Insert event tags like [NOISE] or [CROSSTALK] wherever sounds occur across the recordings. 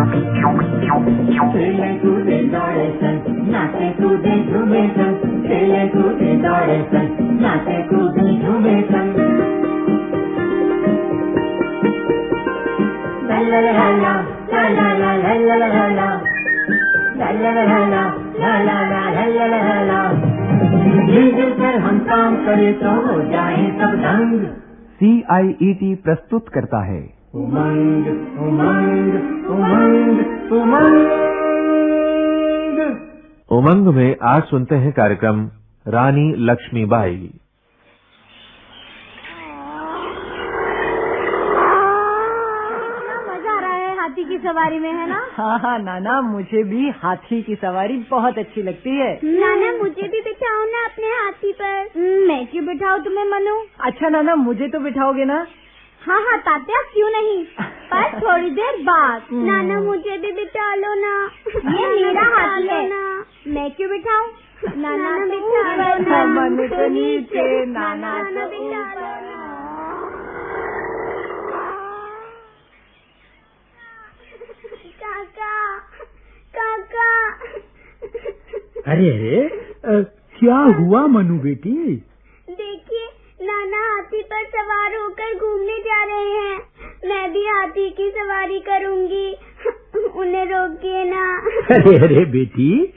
हम काम तो जाए सब सी आई ई टी प्रस्तुत करता है। उमंग उमंग उमंग उमंग उमंग में आज सुनते हैं कार्यक्रम रानी लक्ष्मीबाई। मज़ा आ रहा है हाथी की सवारी में है ना? हाँ हाँ नाना मुझे भी हाथी की सवारी बहुत अच्छी लगती है। नाना मुझे भी बिठाओ ना अपने हाथी पर। मैं क्यों बिठाऊं तुम्हें मनु? अच्छा नाना मुझे तो बिठाओगे ना? हाँ हाँ तात्या क्यों नहीं? पर [LAUGHS] थोड़ी देर बाद। नाना मुझे भी बिठा लो ना। ये मेरा हाथी है। मैं क्यों बिठाऊं? नाना बिठा लो ना। मनु तो नीचे। नाना तो बिठा लो ना। काका काका। अरे अरे क्या हुआ मनु बेटी? हाथी पर सवार होकर घूमने जा रहे हैं। मैं भी हाथी की सवारी करूँगी। [LAUGHS] उन्हें रोकिए ना। [LAUGHS] अरे अरे बेटी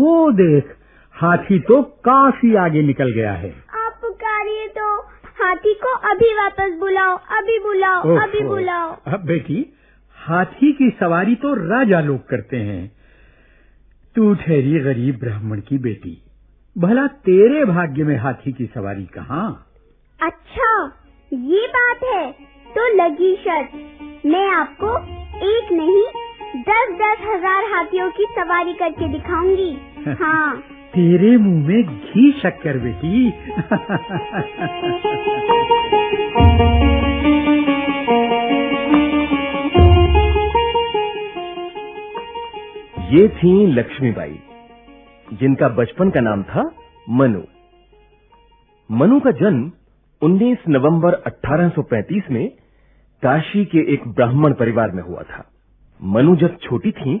वो देख हाथी तो काफ़ी आगे निकल गया है। आप पुकारिए तो। हाथी को अभी वापस बुलाओ अभी बुलाओ अभी। बुलाओ। अब बेटी हाथी की सवारी तो राजा लोग करते हैं। तू ठहरी गरीब ब्राह्मण की बेटी भला तेरे भाग्य में हाथी की सवारी कहाँ? अच्छा ये बात है तो लगी शर्त। मैं आपको एक नहीं दस दस हज़ार हाथियों की सवारी करके दिखाऊँगी। [LAUGHS] हाँ। तेरे मुँह में घी शक्कर बेटी। [LAUGHS] ये थी लक्ष्मीबाई जिनका बचपन का नाम था मनु। मनु का जन्म 19 नवंबर 1835 में काशी के एक ब्राह्मण परिवार में हुआ था। मनु जब छोटी थी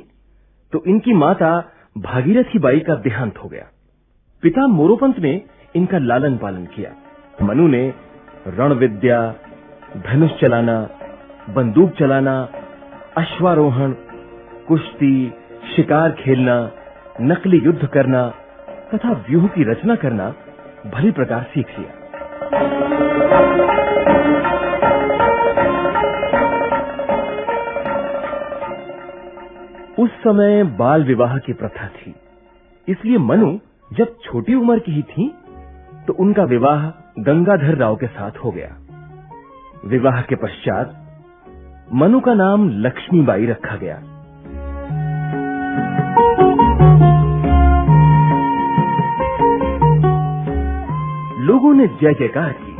तो इनकी माता भागीरथी बाई का देहांत हो गया। पिता मोरोपंत ने इनका लालन पालन किया। मनु ने रण विद्या, धनुष चलाना, बंदूक चलाना, अश्वारोहण, कुश्ती, शिकार खेलना, नकली युद्ध करना तथा व्यूह की रचना करना भली प्रकार सीख लिया। उस समय बाल विवाह की प्रथा थी। इसलिए मनु जब छोटी उम्र की ही थी तो उनका विवाह गंगाधर राव के साथ हो गया। विवाह के पश्चात मनु का नाम लक्ष्मीबाई रखा गया। लोगों ने जय जयकार की।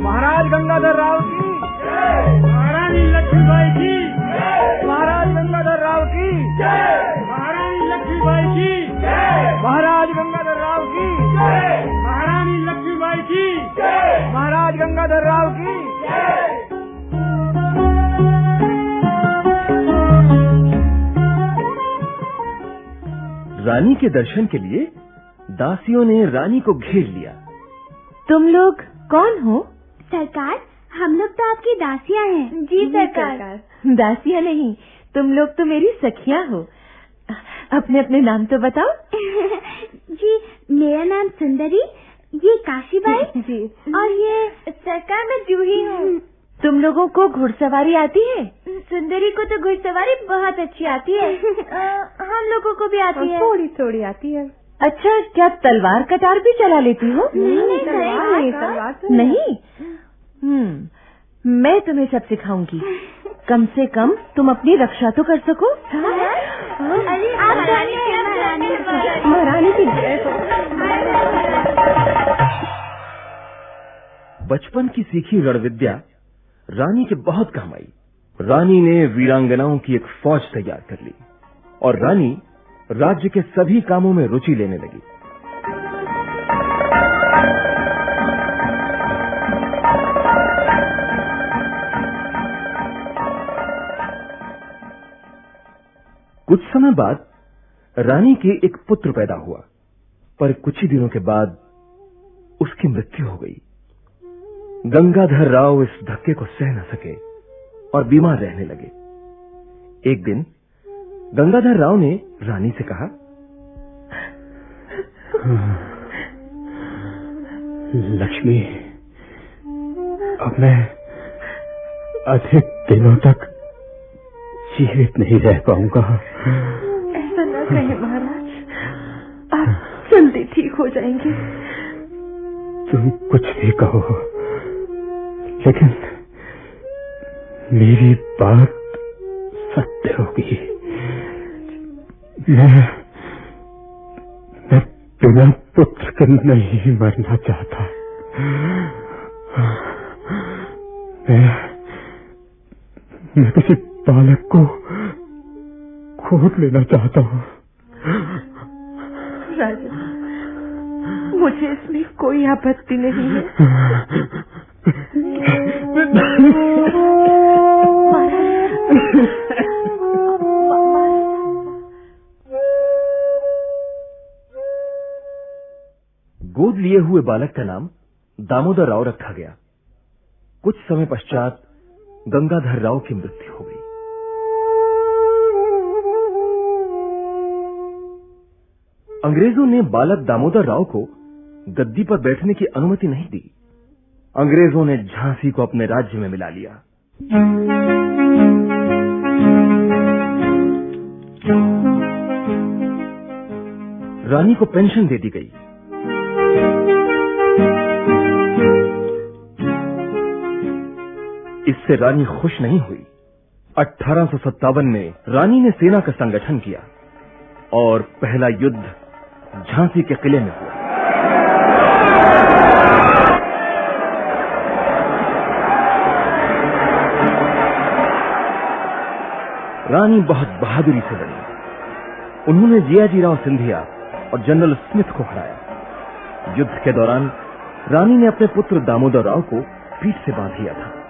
महाराज गंगाधर राव की। महारानी लक्ष्मीबाई की। महाराज गंगाधर राव की। महारानी लक्ष्मीबाई की। महाराज गंगाधर राव की। महारानी लक्ष्मीबाई की। महाराज गंगाधर राव की। रानी के दर्शन के लिए दासियों ने रानी को घेर लिया। तुम लोग कौन हो? सरकार हम लोग तो आपकी दासियाँ हैं। जी सरकार। दासियाँ नहीं तुम लोग तो मेरी सखियाँ हो। अपने अपने नाम तो बताओ। [LAUGHS] जी मेरा नाम सुंदरी ये काशीबाई [LAUGHS] जी। और ये सरकार मैं जूही हूँ। [LAUGHS] तुम लोगों को घुड़सवारी आती है? सुंदरी को तो घुड़सवारी बहुत अच्छी आती है। हम लोगों को भी आती है थोड़ी थोड़ी आती है। अच्छा क्या तलवार कटार भी चला लेती हो? नहीं, नहीं, तलवार नहीं, तलवार तो नहीं। हम्म मैं तुम्हें सब सिखाऊँगी। कम से कम तुम अपनी रक्षा तो कर सको। महारानी महारानी की हो बचपन की सीखी रण विद्या रानी के बहुत काम आई। रानी ने वीरांगनाओं की एक फौज तैयार कर ली और रानी राज्य के सभी कामों में रुचि लेने लगी। कुछ समय बाद रानी के एक पुत्र पैदा हुआ, पर कुछ ही दिनों के बाद उसकी मृत्यु हो गई। गंगाधर राव इस धक्के को सह न सके और बीमार रहने लगे। एक दिन गंगाधर राव ने रानी से कहा लक्ष्मी अब मैं अधिक दिनों तक जीवित नहीं रह पाऊँगा। ऐसा ना कहे महाराज आप जल्दी ठीक हो जाएँगे। तुम कुछ भी कहो लेकिन मेरी बात सत्य होगी। मैं मैं बिना पुत्र के नहीं मरना चाहता मैं मैं किसी बालक को खोद लेना चाहता हूँ राजा मुझे इसमें कोई आपत्ति नहीं है गोद लिए हुए बालक का नाम दामोदर राव रखा गया। कुछ समय पश्चात गंगाधर राव की मृत्यु हो गई। अंग्रेज़ों ने बालक दामोदर राव को गद्दी पर बैठने की अनुमति नहीं दी। अंग्रेज़ों ने झांसी को अपने राज्य में मिला लिया। रानी को पेंशन दे दी गई। इससे रानी खुश नहीं हुई। अठारह में रानी ने सेना का संगठन किया और पहला युद्ध झांसी के किले में हुआ। रानी बहुत बहादुरी से लड़ी। उन्होंने जियाजी राव सिंधिया और जनरल स्मिथ को हराया। युद्ध के दौरान रानी ने अपने पुत्र दामोदर राव को पीठ से बाँध लिया था।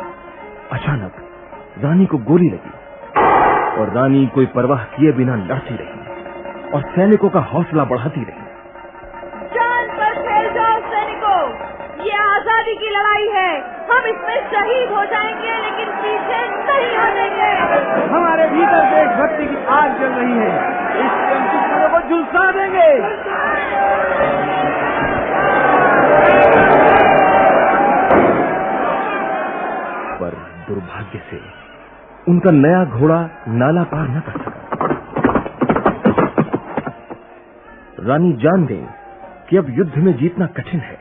अचानक रानी को गोली लगी और रानी कोई परवाह किए बिना लड़ती रही और सैनिकों का हौसला बढ़ाती रही। जान पर फैल जाओ सैनिकों। ये आज़ादी की लड़ाई है। हम इसमें शहीद हो जाएँगे लेकिन पीछे नहीं हटेंगे। हमारे भीतर देशभक्ति की आग जल रही है। दुश्मनों को झुलसा देंगे। दुर्भाग्य से उनका नया घोड़ा नाला पार न कर सका। रानी जान गई कि अब युद्ध में जीतना कठिन है।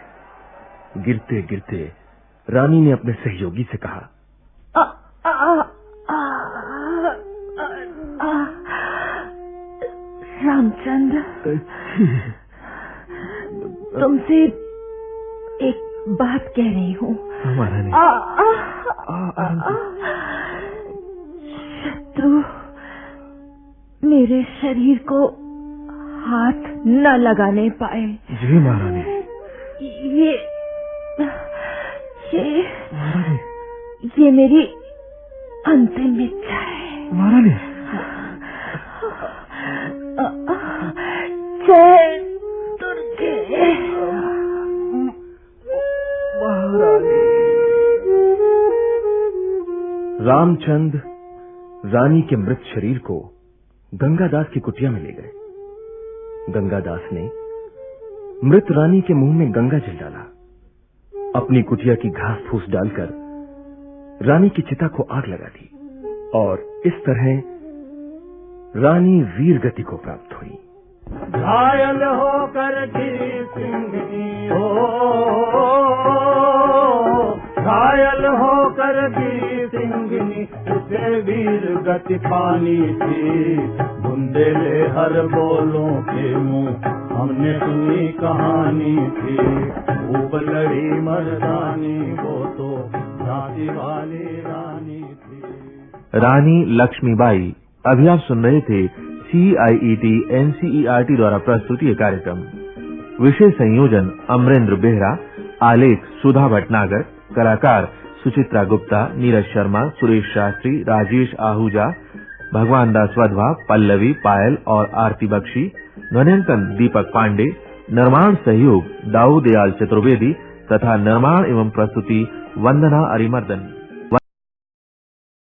गिरते गिरते रानी ने अपने सहयोगी से कहा आ, आ, आ, आ, रामचंद्र तुमसे एक बात कह रही हूँ। हमारा नहीं। आ, आ, आ, शत्रु मेरे शरीर को हाथ न लगाने पाए। जी महारानी। ये ये ये मेरी अंतिम इच्छा है। महारानी। जय रामचंद रानी के मृत शरीर को गंगादास की कुटिया में ले गए। गंगादास ने मृत रानी के मुँह में गंगा जल डाला। अपनी कुटिया की घास फूस डालकर रानी की चिता को आग लगा दी और इस तरह रानी वीर गति को प्राप्त हुई। घायल होकर हो। घायल होकर गिरी उसे वीर गति पानी थी। बुंदेले हर बोलों के मुँह, हमने सुनी कहानी थी। खूब लड़ी मर्दानी, वो तो झांसी वाली रानी थी। रानी लक्ष्मीबाई, अभी आप सुन रहे थे C I E T NCERT द्वारा प्रस्तुत ये कार्यक्रम। विशेष संयोजन अमरेंद्र बेहरा, आलेख सुधा भटनागर, कलाकार सुचित्रा गुप्ता, नीरज शर्मा, सुरेश शास्त्री, राजेश आहूजा, भगवान दास वधवा, पल्लवी, पायल और आरती बख्शी ध्वनिंकन दीपक पांडे, निर्माण सहयोग दाऊदयाल चतुर्वेदी तथा निर्माण एवं प्रस्तुति वंदना अरिमर्दन।